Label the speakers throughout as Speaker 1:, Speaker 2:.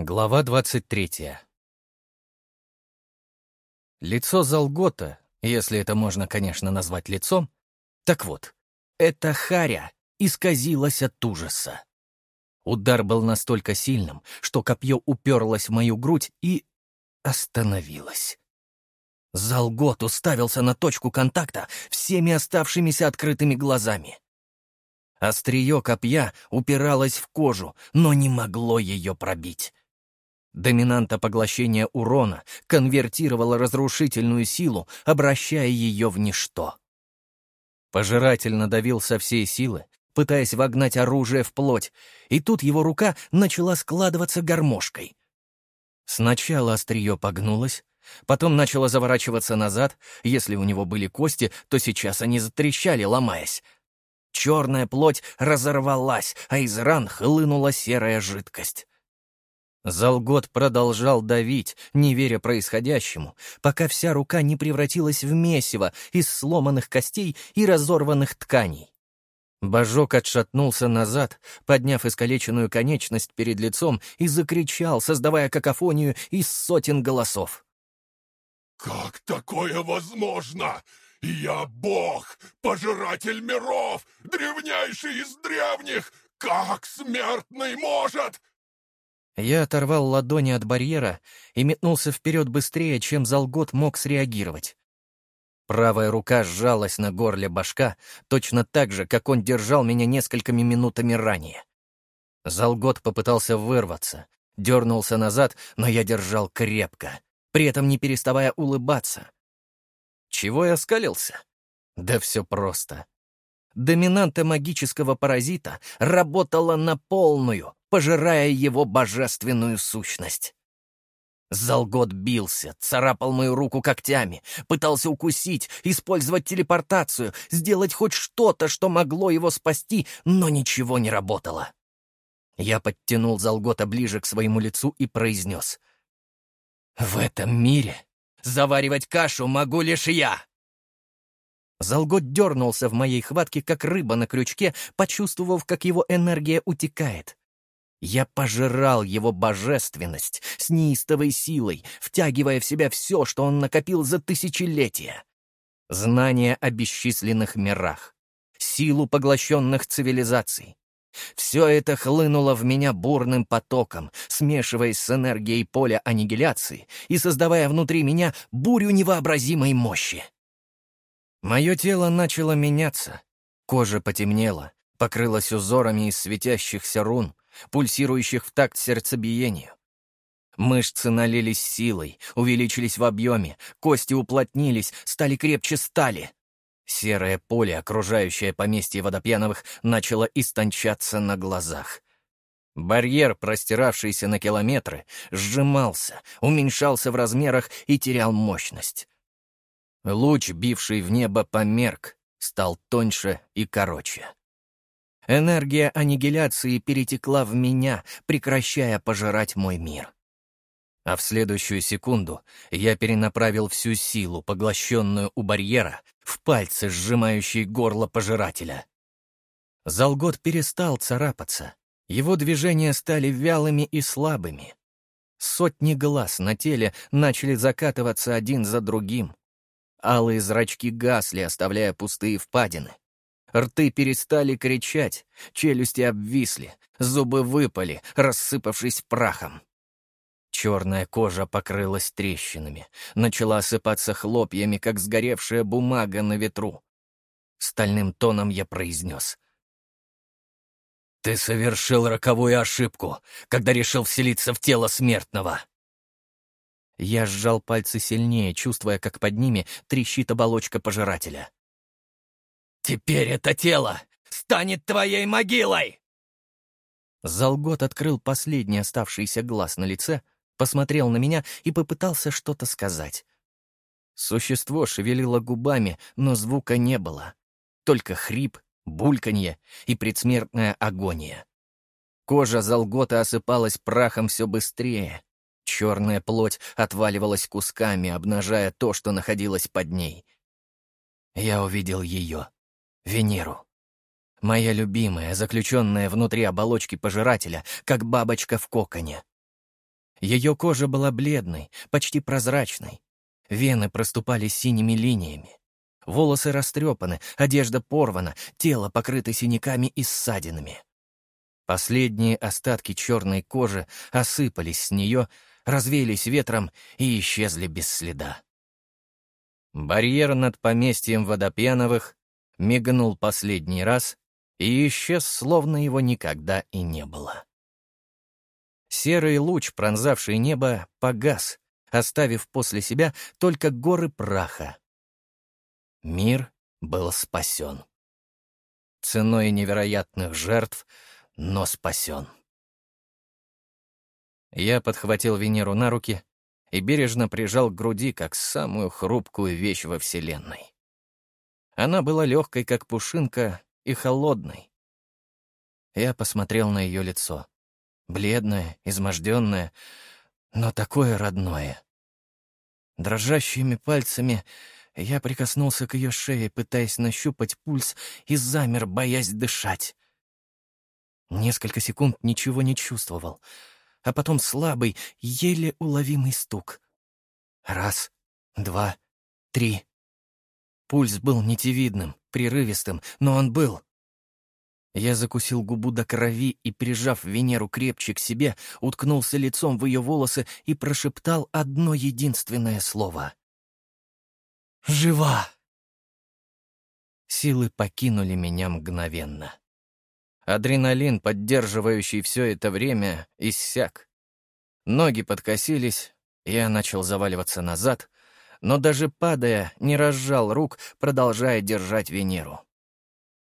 Speaker 1: Глава 23 Лицо Залгота, если это можно, конечно, назвать лицом, так вот, эта харя исказилась от ужаса. Удар был настолько сильным, что копье уперлось в мою грудь и остановилось. Залгот уставился на точку контакта всеми оставшимися открытыми глазами. Острие копья упиралось в кожу, но не могло ее пробить. Доминанта поглощения урона конвертировала разрушительную силу, обращая ее в ничто. Пожиратель надавил со всей силы, пытаясь вогнать оружие в плоть, и тут его рука начала складываться гармошкой. Сначала острие погнулось, потом начало заворачиваться назад, если у него были кости, то сейчас они затрещали, ломаясь. Черная плоть разорвалась, а из ран хлынула серая жидкость. Залгот продолжал давить, не веря происходящему, пока вся рука не превратилась в месиво из сломанных костей и разорванных тканей. Божок отшатнулся назад, подняв искалеченную конечность перед лицом и закричал, создавая какофонию из сотен голосов.
Speaker 2: «Как такое возможно? Я бог, пожиратель миров, древнейший из древних! Как смертный может?»
Speaker 1: Я оторвал ладони от барьера и метнулся вперед быстрее, чем Залгот мог среагировать. Правая рука сжалась на горле башка, точно так же, как он держал меня несколькими минутами ранее. Залгот попытался вырваться, дернулся назад, но я держал крепко, при этом не переставая улыбаться. Чего я скалился? Да все просто. Доминанта магического паразита работала на полную, пожирая его божественную сущность. Залгот бился, царапал мою руку когтями, пытался укусить, использовать телепортацию, сделать хоть что-то, что могло его спасти, но ничего не работало. Я подтянул Залгота ближе к своему лицу и произнес. «В этом мире заваривать кашу могу лишь я!» Залгот дернулся в моей хватке, как рыба на крючке, почувствовав, как его энергия утекает. Я пожирал его божественность с неистовой силой, втягивая в себя все, что он накопил за тысячелетия. Знания о бесчисленных мирах, силу поглощенных цивилизаций. Все это хлынуло в меня бурным потоком, смешиваясь с энергией поля аннигиляции и создавая внутри меня бурю невообразимой мощи. Мое тело начало меняться, кожа потемнела, покрылась узорами из светящихся рун, пульсирующих в такт сердцебиению. Мышцы налились силой, увеличились в объеме, кости уплотнились, стали крепче стали. Серое поле, окружающее поместье водопьяновых, начало истончаться на глазах. Барьер, простиравшийся на километры, сжимался, уменьшался в размерах и терял мощность. Луч, бивший в небо, померк, стал тоньше и короче. Энергия аннигиляции перетекла в меня, прекращая пожирать мой мир. А в следующую секунду я перенаправил всю силу, поглощенную у барьера, в пальцы, сжимающие горло пожирателя. Залгот перестал царапаться. Его движения стали вялыми и слабыми. Сотни глаз на теле начали закатываться один за другим. Алые зрачки гасли, оставляя пустые впадины. Рты перестали кричать, челюсти обвисли, зубы выпали, рассыпавшись прахом. Черная кожа покрылась трещинами, начала осыпаться хлопьями, как сгоревшая бумага на ветру. Стальным тоном я произнес. «Ты совершил роковую ошибку, когда решил вселиться в тело смертного!» Я сжал пальцы сильнее, чувствуя, как под ними трещит оболочка пожирателя. «Теперь это тело станет твоей могилой!» Залгот открыл последний оставшийся глаз на лице, посмотрел на меня и попытался что-то сказать. Существо шевелило губами, но звука не было. Только хрип, бульканье и предсмертная агония. Кожа Залгота осыпалась прахом все быстрее. Черная плоть отваливалась кусками, обнажая то, что находилось под ней. Я увидел ее. Венеру. Моя любимая, заключенная внутри оболочки пожирателя, как бабочка в коконе. Ее кожа была бледной, почти прозрачной. Вены проступали синими линиями. Волосы растрепаны, одежда порвана, тело покрыто синяками и ссадинами. Последние остатки черной кожи осыпались с нее, развеялись ветром и исчезли без следа. Барьер над поместьем Водопьяновых мигнул последний раз и исчез, словно его никогда и не было. Серый луч, пронзавший небо, погас, оставив после себя только горы праха. Мир был спасен. Ценой невероятных жертв, но спасен. Я подхватил Венеру на руки и бережно прижал к груди как самую хрупкую вещь во Вселенной. Она была легкой, как пушинка, и холодной. Я посмотрел на ее лицо. Бледное, изможденное, но такое родное. Дрожащими пальцами я прикоснулся к ее шее, пытаясь нащупать пульс, и замер, боясь дышать. Несколько секунд ничего не чувствовал, а потом слабый, еле уловимый стук. Раз, два, три. Пульс был нитевидным, прерывистым, но он был. Я закусил губу до крови и, прижав Венеру крепче к себе, уткнулся лицом в ее волосы и прошептал одно единственное слово. «Жива!» Силы покинули меня мгновенно. Адреналин, поддерживающий все это время, иссяк. Ноги подкосились, я начал заваливаться назад, но даже падая, не разжал рук, продолжая держать Венеру.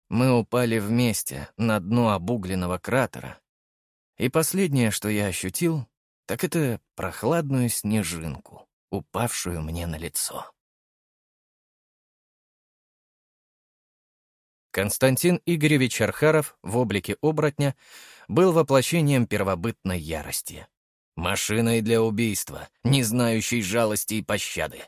Speaker 1: Мы упали вместе на дно обугленного кратера. И последнее, что я ощутил, так это прохладную снежинку, упавшую мне на лицо. Константин Игоревич Архаров в облике оборотня был воплощением первобытной ярости. Машиной для убийства, не знающей жалости и пощады.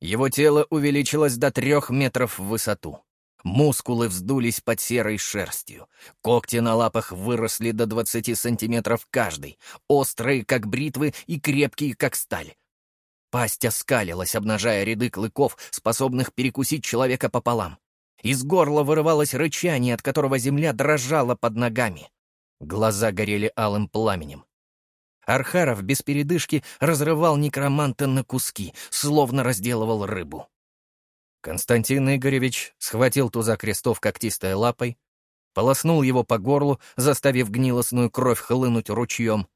Speaker 1: Его тело увеличилось до трех метров в высоту. Мускулы вздулись под серой шерстью. Когти на лапах выросли до 20 сантиметров каждый, острые, как бритвы, и крепкие, как сталь. Пасть оскалилась, обнажая ряды клыков, способных перекусить человека пополам. Из горла вырывалось рычание, от которого земля дрожала под ногами. Глаза горели алым пламенем. Архаров без передышки разрывал некроманта на куски, словно разделывал рыбу. Константин Игоревич схватил туза крестов когтистой лапой, полоснул его по горлу, заставив гнилостную кровь хлынуть ручьем.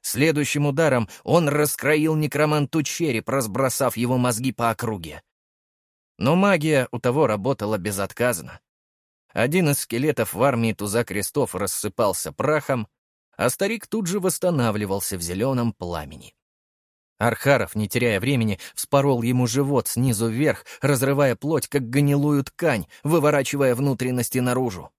Speaker 1: Следующим ударом он раскроил некроманту череп, разбросав его мозги по округе. Но магия у того работала безотказно. Один из скелетов в армии туза крестов рассыпался прахом, а старик тут же восстанавливался в зеленом пламени. Архаров, не теряя времени, вспорол ему живот снизу вверх, разрывая плоть, как гнилую ткань, выворачивая внутренности наружу.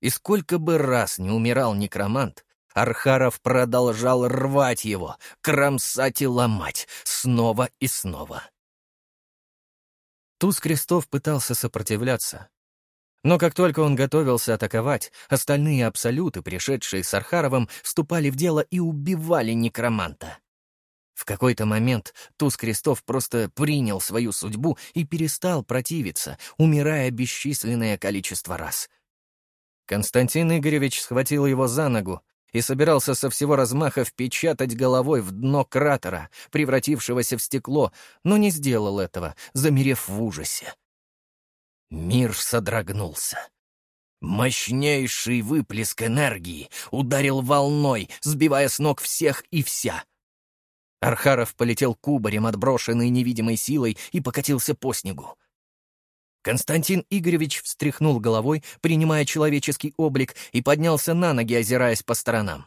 Speaker 1: И сколько бы раз не умирал некромант, Архаров продолжал рвать его, кромсать и ломать, снова и снова. Туз Крестов пытался сопротивляться. Но как только он готовился атаковать, остальные абсолюты, пришедшие с Архаровым, вступали в дело и убивали некроманта. В какой-то момент Туз Крестов просто принял свою судьбу и перестал противиться, умирая бесчисленное количество раз. Константин Игоревич схватил его за ногу и собирался со всего размаха впечатать головой в дно кратера, превратившегося в стекло, но не сделал этого, замерев в ужасе. Мир содрогнулся. Мощнейший выплеск энергии ударил волной, сбивая с ног всех и вся. Архаров полетел кубарем, отброшенный невидимой силой, и покатился по снегу. Константин Игоревич встряхнул головой, принимая человеческий облик, и поднялся на ноги, озираясь по сторонам.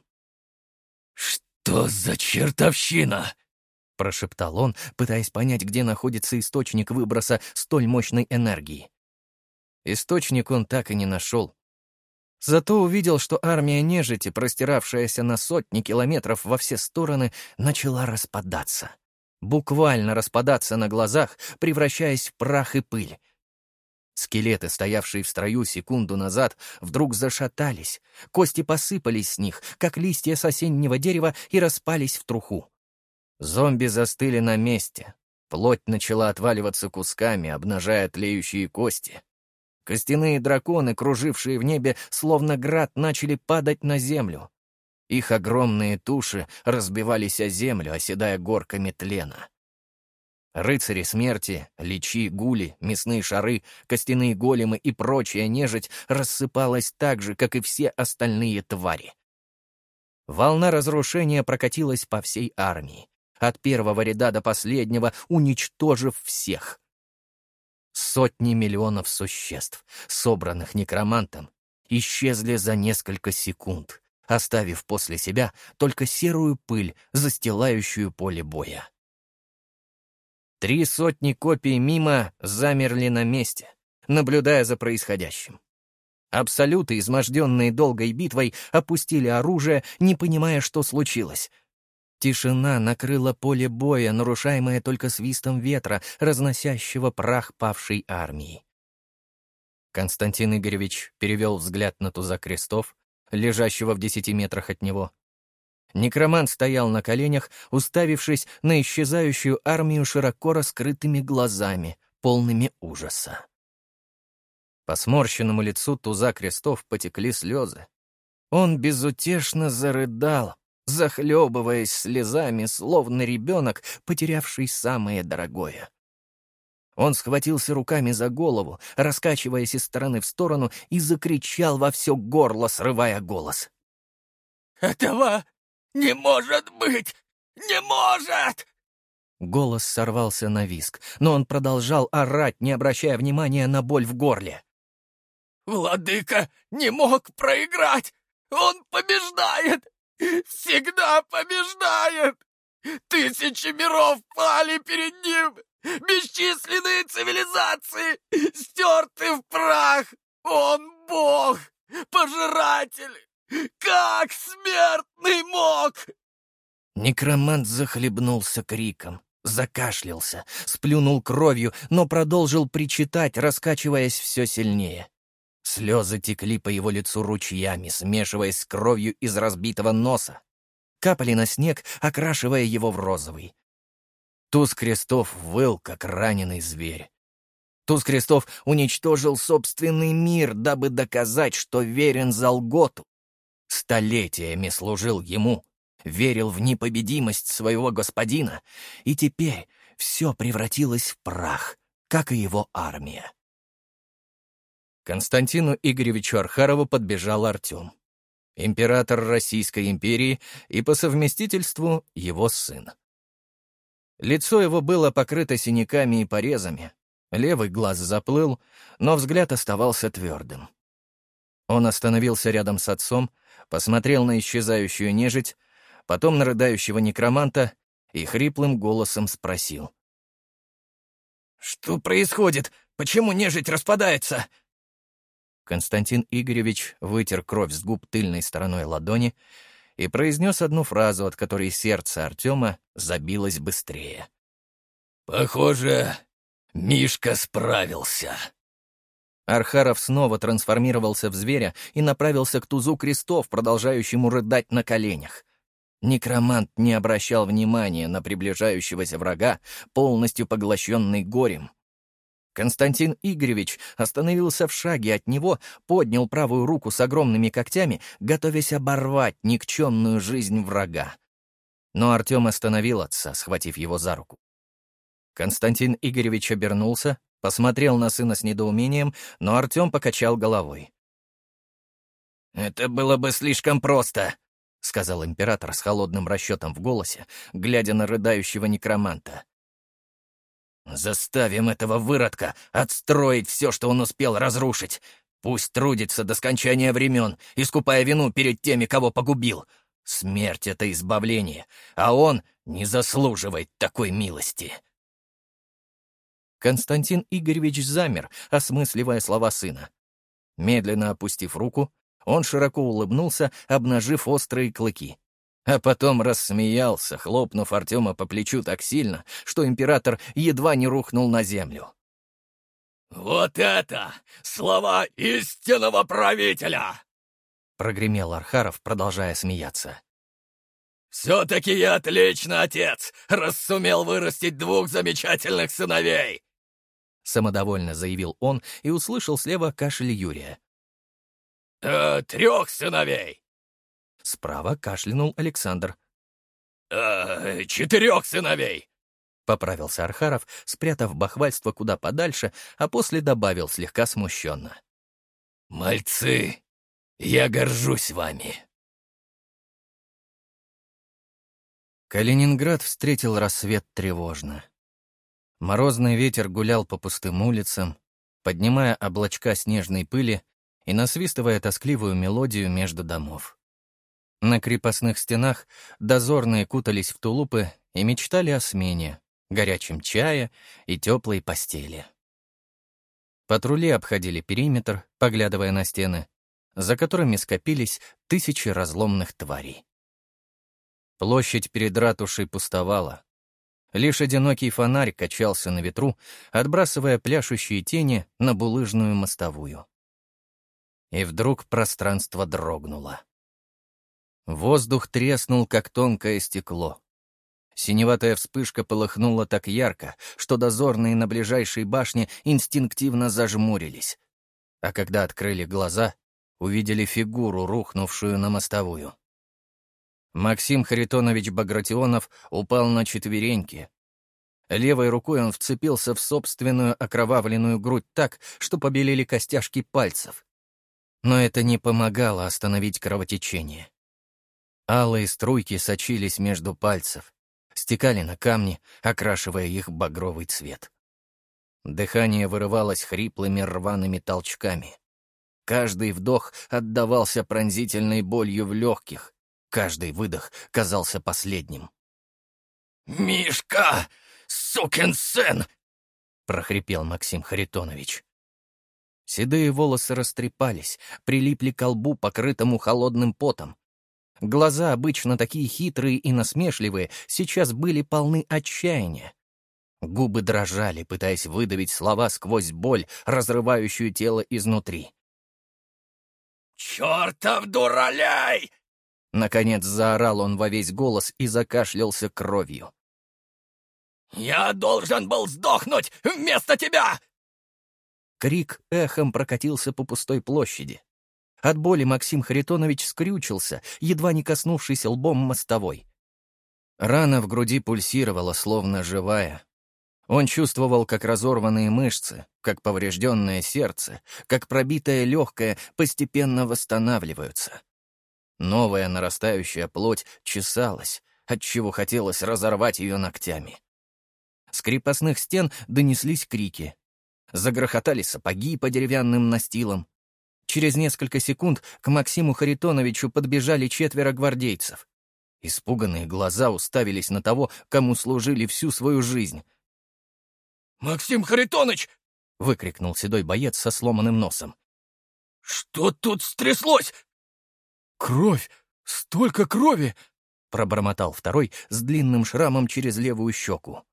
Speaker 1: «Что за чертовщина?» — прошептал он, пытаясь понять, где находится источник выброса столь мощной энергии. Источник он так и не нашел. Зато увидел, что армия нежити, простиравшаяся на сотни километров во все стороны, начала распадаться. Буквально распадаться на глазах, превращаясь в прах и пыль. Скелеты, стоявшие в строю секунду назад, вдруг зашатались, кости посыпались с них, как листья с осеннего дерева, и распались в труху. Зомби застыли на месте. Плоть начала отваливаться кусками, обнажая тлеющие кости. Костяные драконы, кружившие в небе, словно град, начали падать на землю. Их огромные туши разбивались о землю, оседая горками тлена. Рыцари смерти, личи, гули, мясные шары, костяные големы и прочая нежить рассыпалась так же, как и все остальные твари. Волна разрушения прокатилась по всей армии, от первого ряда до последнего, уничтожив всех. Сотни миллионов существ, собранных некромантом, исчезли за несколько секунд, оставив после себя только серую пыль, застилающую поле боя. Три сотни копий мимо замерли на месте, наблюдая за происходящим. Абсолюты, изможденные долгой битвой, опустили оружие, не понимая, что случилось — Тишина накрыла поле боя, нарушаемое только свистом ветра, разносящего прах павшей армии. Константин Игоревич перевел взгляд на туза крестов, лежащего в десяти метрах от него. Некромант стоял на коленях, уставившись на исчезающую армию широко раскрытыми глазами, полными ужаса. По сморщенному лицу туза крестов потекли слезы. Он безутешно зарыдал, захлебываясь слезами, словно ребенок, потерявший самое дорогое. Он схватился руками за голову, раскачиваясь из стороны в сторону, и закричал во все горло, срывая голос.
Speaker 3: «Этого не может быть! Не может!»
Speaker 1: Голос сорвался на виск, но он продолжал орать, не обращая внимания на боль в горле.
Speaker 3: «Владыка не мог проиграть! Он побеждает! Всегда побеждает! Тысячи миров пали перед ним! Бесчисленные цивилизации стерты в прах! Он бог! Пожиратель! Как смертный мог!»
Speaker 1: Некромант захлебнулся криком, закашлялся, сплюнул кровью, но продолжил причитать, раскачиваясь все сильнее. Слезы текли по его лицу ручьями, смешиваясь с кровью из разбитого носа. Капали на снег, окрашивая его в розовый. Туз Крестов выл, как раненый зверь. Туз Крестов уничтожил собственный мир, дабы доказать, что верен Залготу. Столетиями служил ему, верил в непобедимость своего господина, и теперь все превратилось в прах, как и его армия. Константину Игоревичу Архарову подбежал Артем. Император Российской империи и по совместительству его сын. Лицо его было покрыто синяками и порезами, левый глаз заплыл, но взгляд оставался твердым. Он остановился рядом с отцом, посмотрел на исчезающую нежить, потом на рыдающего некроманта и хриплым голосом спросил. «Что происходит? Почему нежить распадается?» Константин Игоревич вытер кровь с губ тыльной стороной ладони и произнес одну фразу, от которой сердце Артема забилось быстрее.
Speaker 3: «Похоже, Мишка справился».
Speaker 1: Архаров снова трансформировался в зверя и направился к тузу крестов, продолжающему рыдать на коленях. Некромант не обращал внимания на приближающегося врага, полностью поглощенный горем, Константин Игоревич остановился в шаге от него, поднял правую руку с огромными когтями, готовясь оборвать никчемную жизнь врага. Но Артем остановил отца, схватив его за руку. Константин Игоревич обернулся, посмотрел на сына с недоумением, но Артем покачал головой. «Это было бы слишком просто», — сказал император с холодным расчетом в голосе, глядя на рыдающего некроманта. Заставим этого выродка отстроить все, что он успел разрушить. Пусть трудится до скончания времен, искупая вину перед теми, кого погубил. Смерть — это избавление, а он не заслуживает такой милости. Константин Игоревич замер, осмысливая слова сына. Медленно опустив руку, он широко улыбнулся, обнажив острые клыки а потом рассмеялся, хлопнув Артема по плечу так сильно, что император едва не рухнул на землю.
Speaker 3: «Вот это слова истинного правителя!»
Speaker 1: — прогремел Архаров, продолжая смеяться.
Speaker 3: Все-таки я отлично отец, раз сумел вырастить двух замечательных сыновей!»
Speaker 1: Самодовольно заявил он и услышал слева кашель Юрия.
Speaker 3: «Э, «Трех сыновей!»
Speaker 1: Справа кашлянул Александр.
Speaker 3: «Э, «Четырех сыновей!»
Speaker 1: — поправился Архаров, спрятав бахвальство куда подальше, а после добавил слегка смущенно.
Speaker 3: «Мальцы, я горжусь вами!»
Speaker 1: Калининград встретил рассвет тревожно. Морозный ветер гулял по пустым улицам, поднимая облачка снежной пыли и насвистывая тоскливую мелодию между домов. На крепостных стенах дозорные кутались в тулупы и мечтали о смене, горячем чае и теплой постели. Патрули обходили периметр, поглядывая на стены, за которыми скопились тысячи разломных тварей. Площадь перед ратушей пустовала, Лишь одинокий фонарь качался на ветру, отбрасывая пляшущие тени на булыжную мостовую. И вдруг пространство дрогнуло. Воздух треснул, как тонкое стекло. Синеватая вспышка полыхнула так ярко, что дозорные на ближайшей башне инстинктивно зажмурились. А когда открыли глаза, увидели фигуру, рухнувшую на мостовую. Максим Харитонович Багратионов упал на четвереньки. Левой рукой он вцепился в собственную окровавленную грудь так, что побелели костяшки пальцев. Но это не помогало остановить кровотечение. Алые струйки сочились между пальцев, стекали на камни, окрашивая их багровый цвет. Дыхание вырывалось хриплыми рваными толчками. Каждый вдох отдавался пронзительной болью в легких, Каждый выдох казался последним.
Speaker 3: «Мишка! Сукин сын!» — прохрипел Максим Харитонович.
Speaker 1: Седые волосы растрепались, прилипли к лбу, покрытому холодным потом. Глаза, обычно такие хитрые и насмешливые, сейчас были полны отчаяния. Губы дрожали, пытаясь выдавить слова сквозь боль, разрывающую тело изнутри.
Speaker 3: «Чертов дуралей!»
Speaker 1: Наконец заорал он во весь голос и закашлялся кровью.
Speaker 3: «Я должен был сдохнуть вместо тебя!»
Speaker 1: Крик эхом прокатился по пустой площади. От боли Максим Харитонович скрючился, едва не коснувшись лбом мостовой. Рана в груди пульсировала, словно живая. Он чувствовал, как разорванные мышцы, как поврежденное сердце, как пробитое легкое постепенно восстанавливаются. Новая нарастающая плоть чесалась, отчего хотелось разорвать ее ногтями. С крепостных стен донеслись крики. Загрохотали сапоги по деревянным настилам. Через несколько секунд к Максиму Харитоновичу подбежали четверо гвардейцев. Испуганные глаза уставились на того, кому служили всю свою жизнь.
Speaker 3: «Максим Харитонович!»
Speaker 1: — выкрикнул седой боец со сломанным носом.
Speaker 3: «Что тут стряслось?
Speaker 4: «Кровь! Столько крови!»
Speaker 1: — пробормотал второй с длинным шрамом через левую щеку.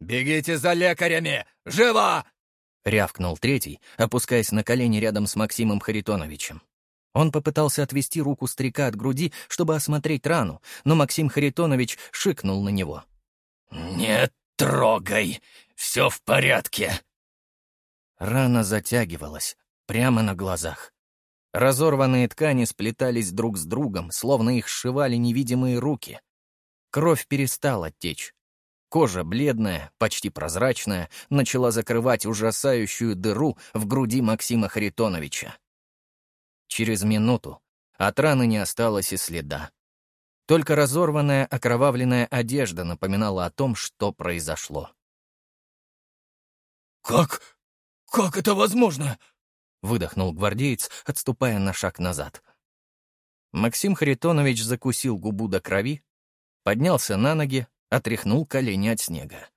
Speaker 3: «Бегите за лекарями! Живо!»
Speaker 1: — рявкнул третий, опускаясь на колени рядом с Максимом Харитоновичем. Он попытался отвести руку старика от груди, чтобы осмотреть рану, но Максим Харитонович шикнул на него.
Speaker 3: «Не трогай! Все в порядке!»
Speaker 1: Рана затягивалась прямо на глазах. Разорванные ткани сплетались друг с другом, словно их сшивали невидимые руки. Кровь перестала течь. Кожа, бледная, почти прозрачная, начала закрывать ужасающую дыру в груди Максима Харитоновича. Через минуту от раны не осталось и следа. Только разорванная окровавленная одежда напоминала о том, что произошло.
Speaker 4: «Как? Как это возможно?»
Speaker 1: выдохнул гвардеец, отступая на шаг назад. Максим Харитонович закусил губу до крови, поднялся на ноги, отряхнул колени от снега.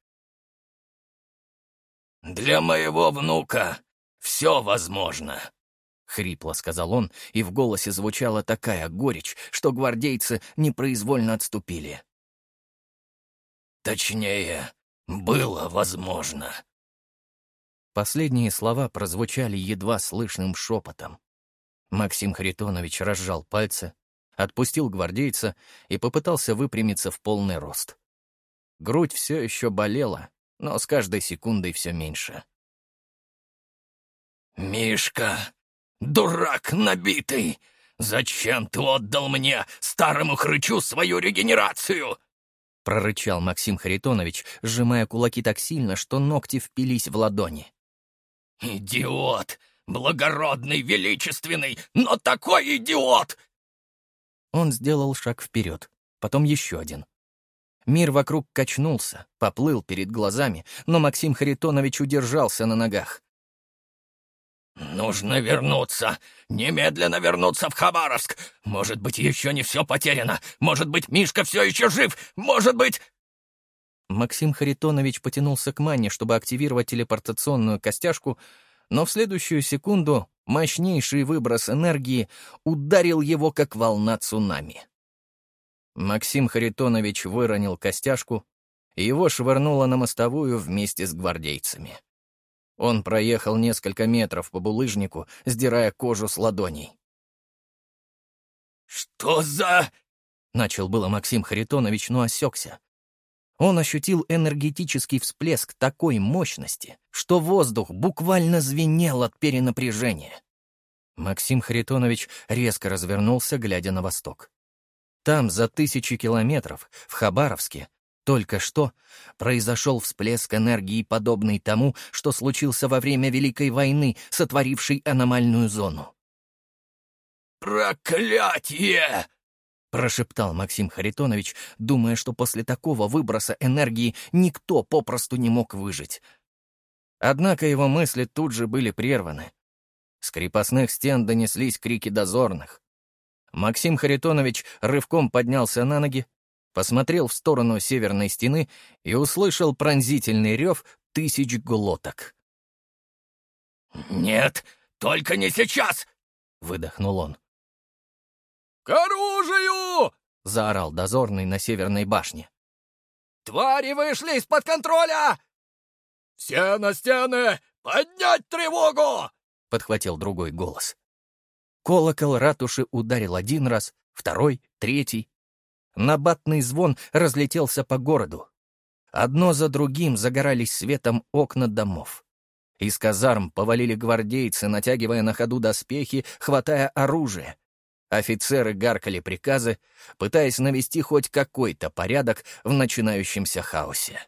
Speaker 3: «Для моего внука все возможно», —
Speaker 1: хрипло сказал он, и в голосе звучала такая горечь, что гвардейцы непроизвольно отступили.
Speaker 3: «Точнее, было возможно».
Speaker 1: Последние слова прозвучали едва слышным шепотом. Максим Харитонович разжал пальцы, отпустил гвардейца и попытался выпрямиться в полный рост. Грудь все еще болела, но с каждой секундой все меньше.
Speaker 3: «Мишка, дурак набитый! Зачем ты отдал мне, старому хрычу, свою регенерацию?»
Speaker 1: прорычал Максим Харитонович, сжимая кулаки так сильно, что ногти впились в ладони.
Speaker 3: «Идиот! Благородный, величественный, но такой идиот!»
Speaker 1: Он сделал шаг вперед, потом еще один. Мир вокруг качнулся, поплыл перед глазами, но Максим Харитонович удержался на ногах.
Speaker 3: «Нужно вернуться! Немедленно вернуться в Хабаровск! Может быть, еще не все потеряно! Может быть, Мишка все еще жив! Может быть...»
Speaker 1: Максим Харитонович потянулся к Манне, чтобы активировать телепортационную костяшку, но в следующую секунду мощнейший выброс энергии ударил его, как волна цунами. Максим Харитонович выронил костяшку, и его швырнуло на мостовую вместе с гвардейцами. Он проехал несколько метров по булыжнику, сдирая кожу с ладоней.
Speaker 3: «Что за...»
Speaker 1: — начал было Максим Харитонович, но осекся. Он ощутил энергетический всплеск такой мощности, что воздух буквально звенел от перенапряжения. Максим Харитонович резко развернулся, глядя на восток. Там, за тысячи километров, в Хабаровске, только что произошел всплеск энергии, подобный тому, что случился во время Великой войны, сотворившей аномальную зону.
Speaker 3: «Проклятие!»
Speaker 1: — прошептал Максим Харитонович, думая, что после такого выброса энергии никто попросту не мог выжить. Однако его мысли тут же были прерваны. С крепостных стен донеслись крики дозорных. Максим Харитонович рывком поднялся на ноги, посмотрел в сторону северной стены и услышал пронзительный рев тысяч глоток.
Speaker 3: «Нет, только не сейчас!» — выдохнул он.
Speaker 4: «К оружию!»
Speaker 1: — заорал дозорный на северной башне.
Speaker 4: «Твари вышли из-под контроля!»
Speaker 3: «Все на стены! Поднять тревогу!»
Speaker 1: — подхватил другой голос. Колокол ратуши ударил один раз, второй, третий. Набатный звон разлетелся по городу. Одно за другим загорались светом окна домов. Из казарм повалили гвардейцы, натягивая на ходу доспехи, хватая оружие. Офицеры гаркали приказы, пытаясь навести хоть какой-то порядок в начинающемся хаосе.